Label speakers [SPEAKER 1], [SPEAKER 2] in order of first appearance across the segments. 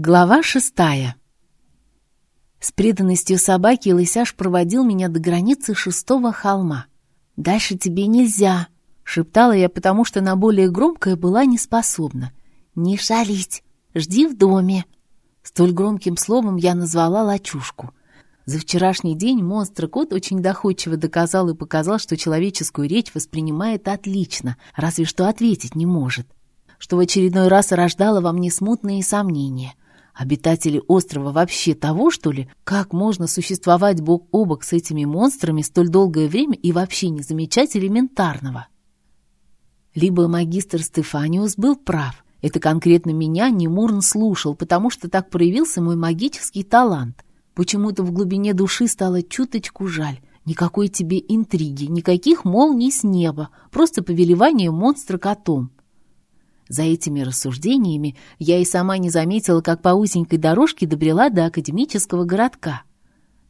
[SPEAKER 1] Глава шестая. С преданностью собаки Лысяш проводил меня до границы шестого холма. «Дальше тебе нельзя», — шептала я, потому что на более громкое была не способна. «Не шалить, жди в доме». Столь громким словом я назвала лачушку. За вчерашний день монстр-кот очень доходчиво доказал и показал, что человеческую речь воспринимает отлично, разве что ответить не может. Что в очередной раз рождало во мне смутные сомнения — Обитатели острова вообще того, что ли? Как можно существовать бок о бок с этими монстрами столь долгое время и вообще не замечать элементарного? Либо магистр Стефаниус был прав. Это конкретно меня Немурн слушал, потому что так проявился мой магический талант. Почему-то в глубине души стало чуточку жаль. Никакой тебе интриги, никаких молний с неба, просто повелевание монстра котом. За этими рассуждениями я и сама не заметила, как по узенькой дорожке добрела до академического городка.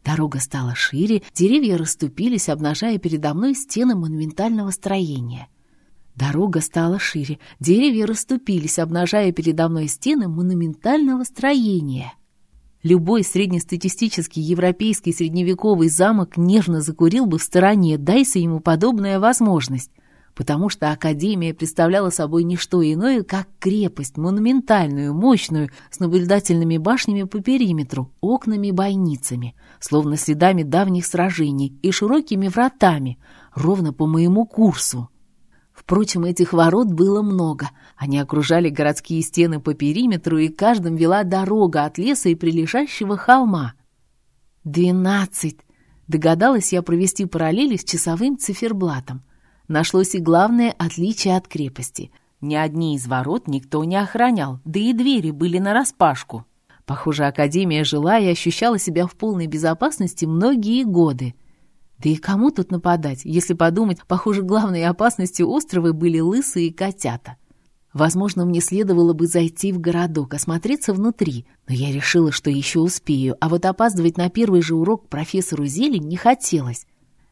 [SPEAKER 1] Дорога стала шире, деревья расступились, обнажая передо мной стены монументального строения. Дорога стала шире, деревья расступились, обнажая передо мной стены монументального строения. Любой среднестатистический европейский средневековый замок нервно закурил бы в стороне, дайся ему подобная возможность потому что Академия представляла собой не что иное, как крепость, монументальную, мощную, с наблюдательными башнями по периметру, окнами-бойницами, словно следами давних сражений и широкими вратами, ровно по моему курсу. Впрочем, этих ворот было много. Они окружали городские стены по периметру, и каждым вела дорога от леса и прилежащего холма. «Двенадцать!» Догадалась я провести параллели с часовым циферблатом нашлось и главное отличие от крепости. Ни одни из ворот никто не охранял, да и двери были нараспашку. Похоже, Академия жила и ощущала себя в полной безопасности многие годы. Да и кому тут нападать? Если подумать, похоже, главной опасностью острова были лысые котята. Возможно, мне следовало бы зайти в городок, осмотреться внутри, но я решила, что еще успею, а вот опаздывать на первый же урок профессору Зелень не хотелось.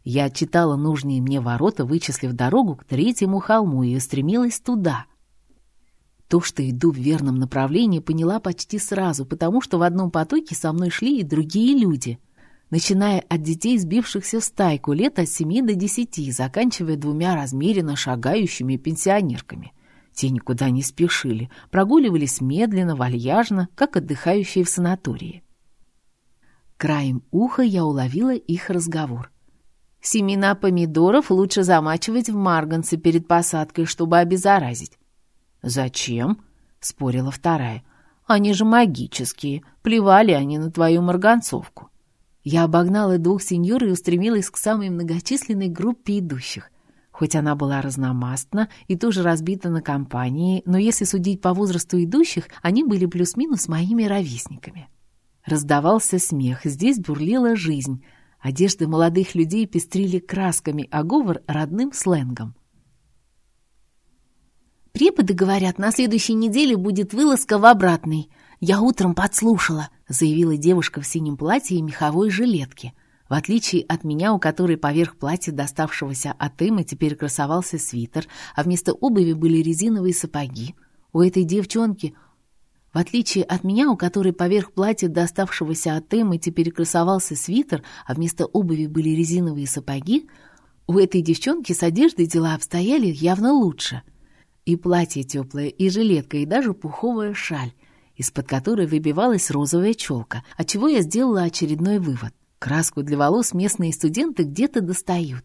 [SPEAKER 1] Я отчитала нужные мне ворота, вычислив дорогу к третьему холму и устремилась туда. То, что иду в верном направлении, поняла почти сразу, потому что в одном потоке со мной шли и другие люди, начиная от детей, сбившихся в стайку лет от семи до десяти, заканчивая двумя размеренно шагающими пенсионерками. Те никуда не спешили, прогуливались медленно, вальяжно, как отдыхающие в санатории. Краем уха я уловила их разговор. Семена помидоров лучше замачивать в марганце перед посадкой, чтобы обеззаразить. «Зачем?» — спорила вторая. «Они же магические. Плевали они на твою марганцовку». Я обогнала двух сеньор и устремилась к самой многочисленной группе идущих. Хоть она была разномастна и тоже разбита на компании, но если судить по возрасту идущих, они были плюс-минус моими ровесниками. Раздавался смех, здесь бурлила жизнь — Одежды молодых людей пестрили красками, а говор — родным сленгом. «Преподы говорят, на следующей неделе будет вылазка в обратный. Я утром подслушала», — заявила девушка в синем платье и меховой жилетке. В отличие от меня, у которой поверх платья, доставшегося от Эммы, теперь красовался свитер, а вместо обуви были резиновые сапоги. У этой девчонки в отличие от меня, у которой поверх платья, доставшегося от Эммы, теперь красовался свитер, а вместо обуви были резиновые сапоги, у этой девчонки с одеждой дела обстояли явно лучше. И платье теплое, и жилетка, и даже пуховая шаль, из-под которой выбивалась розовая челка, отчего я сделала очередной вывод. Краску для волос местные студенты где-то достают.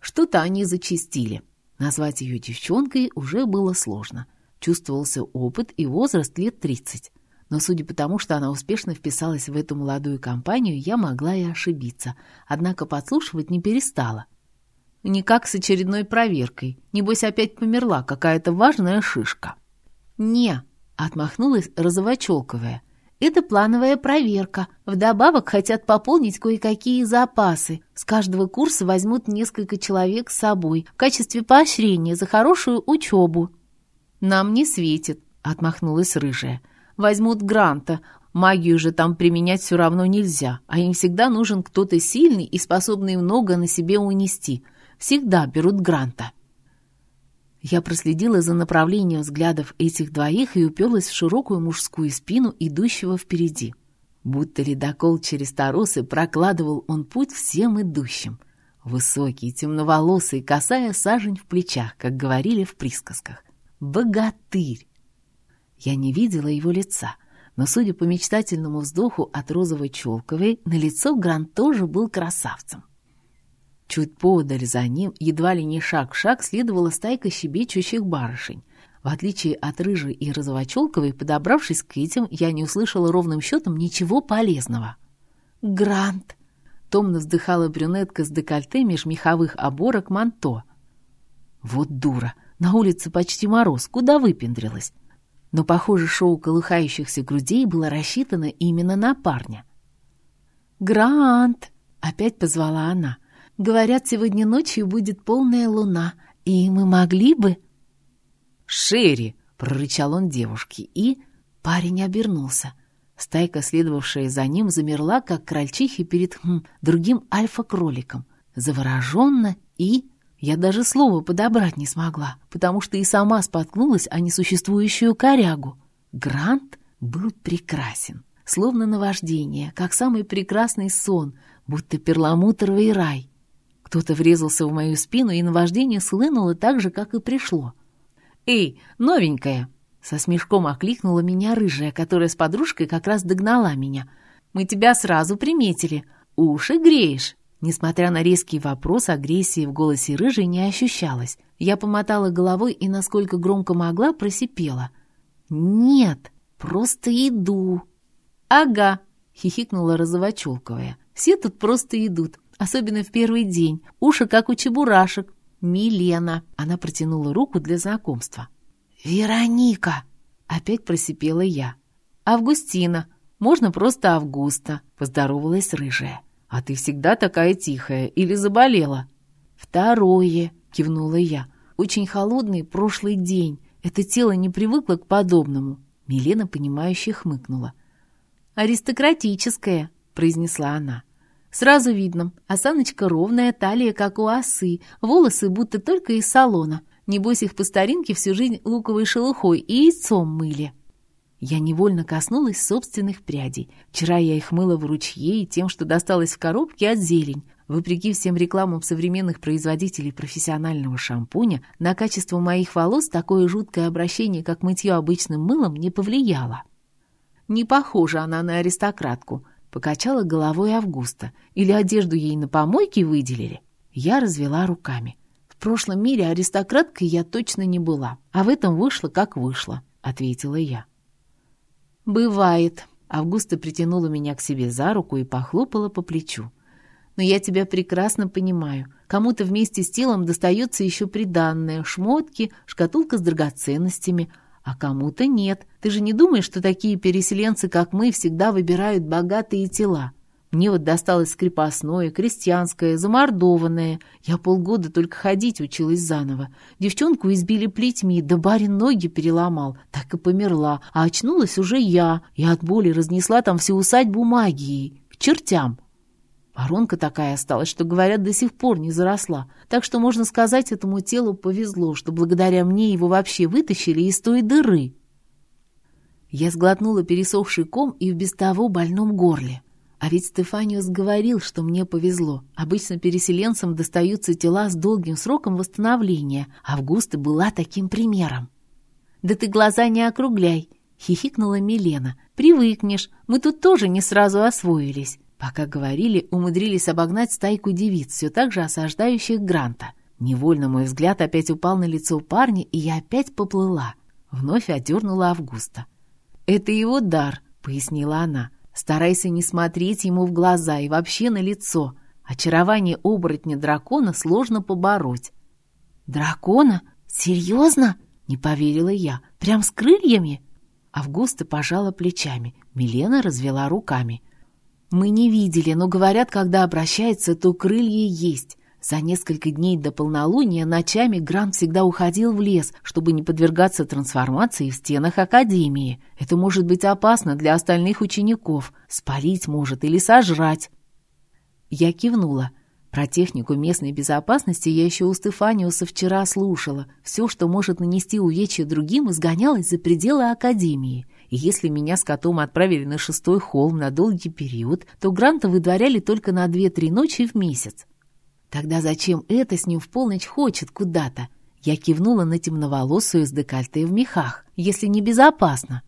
[SPEAKER 1] Что-то они зачистили. Назвать ее девчонкой уже было сложно — Чувствовался опыт и возраст лет 30. Но судя по тому, что она успешно вписалась в эту молодую компанию, я могла и ошибиться. Однако подслушивать не перестала. Никак с очередной проверкой. Небось, опять померла какая-то важная шишка. «Не», — отмахнулась розовочелковая. «Это плановая проверка. Вдобавок хотят пополнить кое-какие запасы. С каждого курса возьмут несколько человек с собой в качестве поощрения за хорошую учебу». «Нам не светит», — отмахнулась рыжая. «Возьмут Гранта. Магию же там применять все равно нельзя, а им всегда нужен кто-то сильный и способный много на себе унести. Всегда берут Гранта». Я проследила за направлением взглядов этих двоих и уперлась в широкую мужскую спину идущего впереди. Будто ледокол через торосы прокладывал он путь всем идущим. Высокий, темноволосый, касая сажень в плечах, как говорили в присказках. Богатырь! Я не видела его лица, но, судя по мечтательному вздоху от розовой челковой, на лицо Грант тоже был красавцем. Чуть подаль за ним, едва ли не шаг в шаг, следовала стайка щебечущих барышень. В отличие от рыжей и розовочелковой, подобравшись к этим, я не услышала ровным счетом ничего полезного. «Грант!» — томно вздыхала брюнетка с декольте меж меховых оборок манто. «Вот дура! На улице почти мороз, куда выпендрилась?» Но, похоже, шоу колыхающихся грудей было рассчитано именно на парня. «Грант!» — опять позвала она. «Говорят, сегодня ночью будет полная луна, и мы могли бы...»
[SPEAKER 2] «Шерри!» — прорычал он девушке, и...
[SPEAKER 1] Парень обернулся. Стайка, следовавшая за ним, замерла, как крольчихи перед хм, другим альфа-кроликом. Завороженно и... Я даже слова подобрать не смогла, потому что и сама споткнулась о несуществующую корягу. Грант был прекрасен, словно наваждение, как самый прекрасный сон, будто перламутровый рай. Кто-то врезался в мою спину, и наваждение слынуло так же, как и пришло.
[SPEAKER 2] «Эй, новенькая!»
[SPEAKER 1] Со смешком окликнула меня рыжая, которая с подружкой как раз догнала меня. «Мы тебя сразу приметили. Уши греешь!» Несмотря на резкий вопрос, агрессии в голосе рыжей не ощущалось. Я помотала головой и, насколько громко могла, просипела. «Нет, просто иду». «Ага», — хихикнула розовочелковая. «Все тут просто идут, особенно в первый день. Уши как у чебурашек. «Милена!» Она протянула руку для знакомства.
[SPEAKER 2] «Вероника!»
[SPEAKER 1] Опять просипела я. «Августина! Можно просто Августа!» Поздоровалась рыжая. «А ты всегда такая тихая или заболела?» «Второе!» — кивнула я. «Очень холодный прошлый день. Это тело не привыкло к подобному». Милена, понимающе хмыкнула. «Аристократическое!» — произнесла она. Сразу видно, осаночка ровная, талия, как у осы, волосы будто только из салона. Небось их по старинке всю жизнь луковой шелухой и яйцом мыли. Я невольно коснулась собственных прядей. Вчера я их мыла в ручье и тем, что досталось в коробке от зелень. Вопреки всем рекламам современных производителей профессионального шампуня, на качество моих волос такое жуткое обращение, как мытье обычным мылом, не повлияло. Не похожа она на аристократку — Покачала головой Августа. Или одежду ей на помойке выделили? Я развела руками. В прошлом мире аристократкой я точно не была, а в этом вышло, как вышло, ответила я. Бывает. Августа притянула меня к себе за руку и похлопала по плечу. Но я тебя прекрасно понимаю. Кому-то вместе с телом достается еще приданное, шмотки, шкатулка с драгоценностями — а кому-то нет. Ты же не думаешь, что такие переселенцы, как мы, всегда выбирают богатые тела? Мне вот досталось скрепостное, крестьянское, замордованное. Я полгода только ходить училась заново. Девчонку избили плетьми, да барин ноги переломал. Так и померла. А очнулась уже я. И от боли разнесла там всю усадьбу магией. К чертям. Воронка такая осталась, что, говорят, до сих пор не заросла. Так что, можно сказать, этому телу повезло, что благодаря мне его вообще вытащили из той дыры. Я сглотнула пересохший ком и в без того больном горле. А ведь Стефаниус говорил, что мне повезло. Обычно переселенцам достаются тела с долгим сроком восстановления. Августа была таким примером. «Да ты глаза не округляй!» — хихикнула Милена. «Привыкнешь, мы тут тоже не сразу освоились». Пока говорили, умудрились обогнать стайку девиц, все так же осаждающих Гранта. Невольно мой взгляд опять упал на лицо парня, и я опять поплыла. Вновь одернула Августа. «Это его дар», — пояснила она. «Старайся не смотреть ему в глаза и вообще на лицо. Очарование оборотня-дракона сложно побороть». «Дракона? Серьезно?» — не поверила я. «Прям с крыльями?» Августа пожала плечами. Милена развела руками. Мы не видели, но говорят, когда обращается, то крылья есть. За несколько дней до полнолуния ночами Грант всегда уходил в лес, чтобы не подвергаться трансформации в стенах Академии. Это может быть опасно для остальных учеников. Спалить может или сожрать. Я кивнула. Про технику местной безопасности я еще у Стефаниуса вчера слушала. Все, что может нанести увечья другим, изгонялось за пределы Академии. И если меня с котом отправили на шестой холм на долгий период, то гранта выдворяли только на две-три ночи в месяц. Тогда зачем это с ним в полночь хочет куда-то? Я кивнула на темноволосую с декольте в мехах, если не безопасно.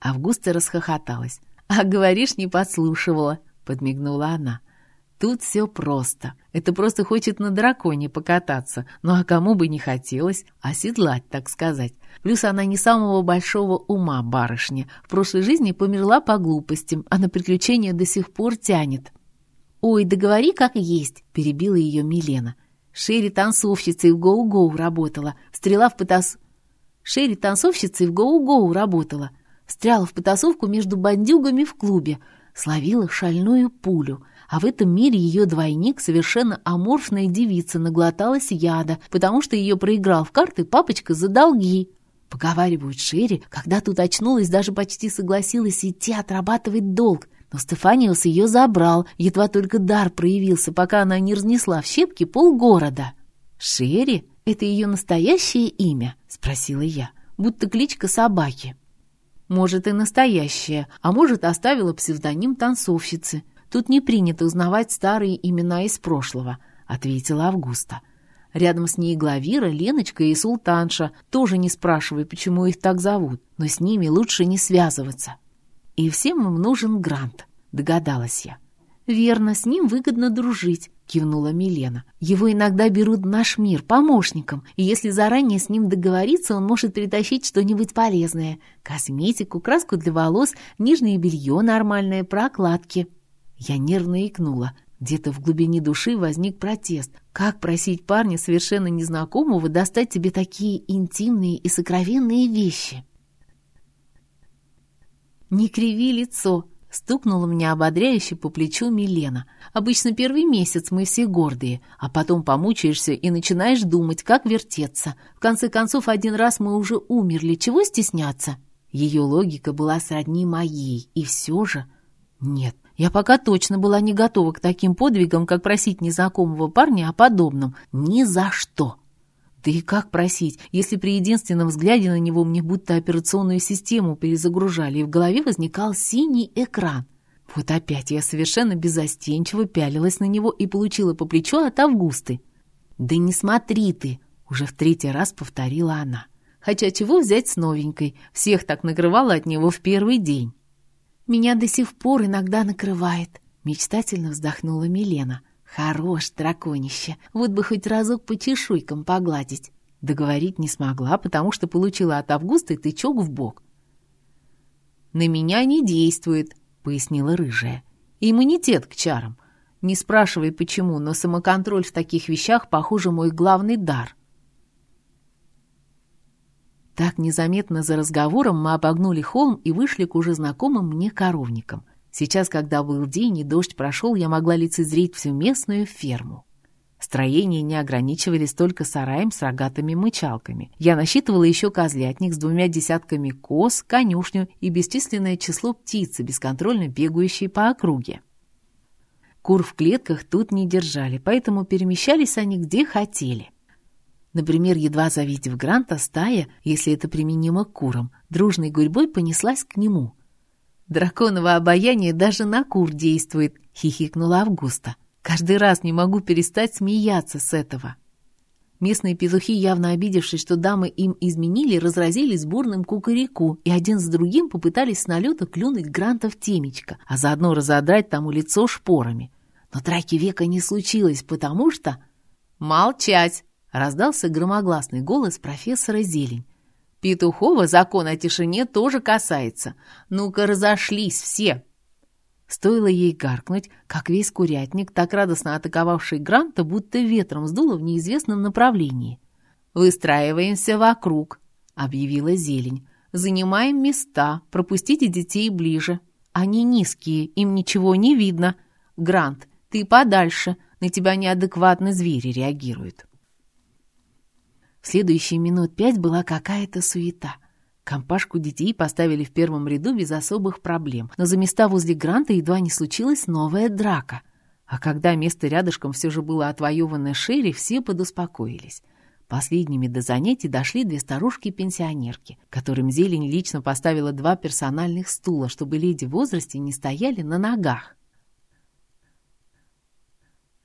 [SPEAKER 1] Августа расхохоталась. «А говоришь, не подслушивала», — подмигнула она. Тут все просто. Это просто хочет на драконе покататься. Ну а кому бы не хотелось оседлать, так сказать. Плюс она не самого большого ума барышня. В прошлой жизни померла по глупостям, а на приключения до сих пор тянет. «Ой, да говори как есть», — перебила ее Милена. Шерри танцовщицей в Гоу-Гоу работала. Стрела в потас... Шерри танцовщицей в Гоу-Гоу работала. Встряла в потасовку между бандюгами в клубе. Словила шальную пулю — а в этом мире ее двойник, совершенно аморфная девица, наглоталась яда, потому что ее проиграл в карты папочка за долги. Поговаривают Шерри, когда тут очнулась, даже почти согласилась идти отрабатывать долг, но Стефаниус ее забрал, едва только дар проявился, пока она не разнесла в щепки полгорода. «Шерри? Это ее настоящее имя?» — спросила я, будто кличка собаки. «Может, и настоящее, а может, оставила псевдоним танцовщицы. Тут не принято узнавать старые имена из прошлого», — ответила Августа. Рядом с ней Главира, Леночка и Султанша. Тоже не спрашивай, почему их так зовут, но с ними лучше не связываться. «И всем им нужен грант», — догадалась я. «Верно, с ним выгодно дружить», — кивнула Милена. «Его иногда берут в наш мир помощником, и если заранее с ним договориться, он может притащить что-нибудь полезное. Косметику, краску для волос, нижнее белье нормальное, прокладки». Я нервно икнула. Где-то в глубине души возник протест. Как просить парня совершенно незнакомого достать тебе такие интимные и сокровенные вещи? «Не криви лицо!» — стукнула меня ободряюще по плечу Милена. «Обычно первый месяц мы все гордые, а потом помучаешься и начинаешь думать, как вертеться. В конце концов, один раз мы уже умерли, чего стесняться?» Ее логика была сродни моей, и все же... Нет, я пока точно была не готова к таким подвигам, как просить незнакомого парня о подобном. Ни за что. Да и как просить, если при единственном взгляде на него мне будто операционную систему перезагружали, и в голове возникал синий экран. Вот опять я совершенно безостенчиво пялилась на него и получила по плечу от Августы. «Да не смотри ты!» — уже в третий раз повторила она. Хотя чего взять с новенькой? Всех так накрывало от него в первый день. Меня до сих пор иногда накрывает», — мечтательно вздохнула Милена. «Хорош, драконище, вот бы хоть разок по чешуйкам погладить». Договорить не смогла, потому что получила от Августа тычок в бок. «На меня не действует», — пояснила рыжая. «Иммунитет к чарам. Не спрашивай, почему, но самоконтроль в таких вещах, похоже, мой главный дар». Так незаметно за разговором мы обогнули холм и вышли к уже знакомым мне коровникам. Сейчас, когда был день и дождь прошел, я могла лицезреть всю местную ферму. Строения не ограничивались только сараем с рогатыми мычалками. Я насчитывала еще козлятник с двумя десятками коз, конюшню и бесчисленное число птиц, бесконтрольно бегающие по округе. Кур в клетках тут не держали, поэтому перемещались они где хотели. Например, едва завидев Гранта, стая, если это применимо к курам, дружной гурьбой понеслась к нему. «Драконово обаяние даже на кур действует», — хихикнула Августа. «Каждый раз не могу перестать смеяться с этого». Местные петухи, явно обидевшись, что дамы им изменили, разразились бурным кукареку и один с другим попытались с налета клюнуть Гранта в темечко, а заодно разодрать тому лицо шпорами. Но драки века не случилось, потому что... «Молчать!» раздался громогласный голос профессора Зелень. «Петухова закон о тишине тоже касается. Ну-ка, разошлись все!» Стоило ей гаркнуть, как весь курятник, так радостно атаковавший Гранта, будто ветром сдуло в неизвестном направлении. «Выстраиваемся вокруг», — объявила зелень. «Занимаем места, пропустите детей ближе. Они низкие, им ничего не видно. Грант, ты подальше, на тебя неадекватно звери реагируют». Следующие минут пять была какая-то суета. Компашку детей поставили в первом ряду без особых проблем, но за места возле Гранта едва не случилась новая драка. А когда место рядышком все же было отвоевано Шерри, все подуспокоились. Последними до занятий дошли две старушки-пенсионерки, которым зелень лично поставила два персональных стула, чтобы леди в возрасте не стояли на ногах.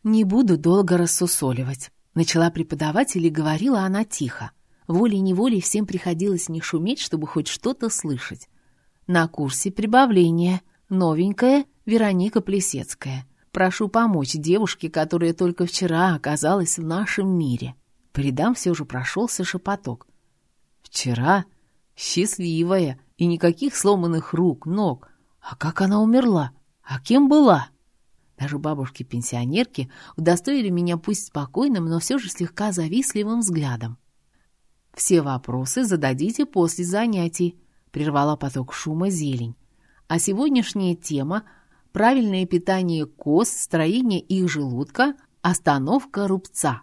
[SPEAKER 1] «Не буду долго рассусоливать», — начала преподаватель и говорила она тихо. Волей-неволей всем приходилось не шуметь, чтобы хоть что-то слышать. На курсе прибавления. Новенькая Вероника Плесецкая. Прошу помочь девушке, которая только вчера оказалась в нашем мире. По все же прошелся шепоток. Вчера? Счастливая. И никаких сломанных рук, ног. А как она умерла? А кем была? Даже бабушки-пенсионерки удостоили меня пусть спокойным, но все же слегка завистливым взглядом. «Все вопросы зададите после занятий», — прервала поток шума зелень. «А сегодняшняя тема — правильное питание коз, строение их желудка, остановка рубца».